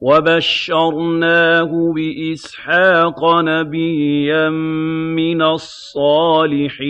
وَبَشَّرْنَاهُ بِإِسْحَاقَ نَبِيًّا مِّنَ الصَّالِحِينَ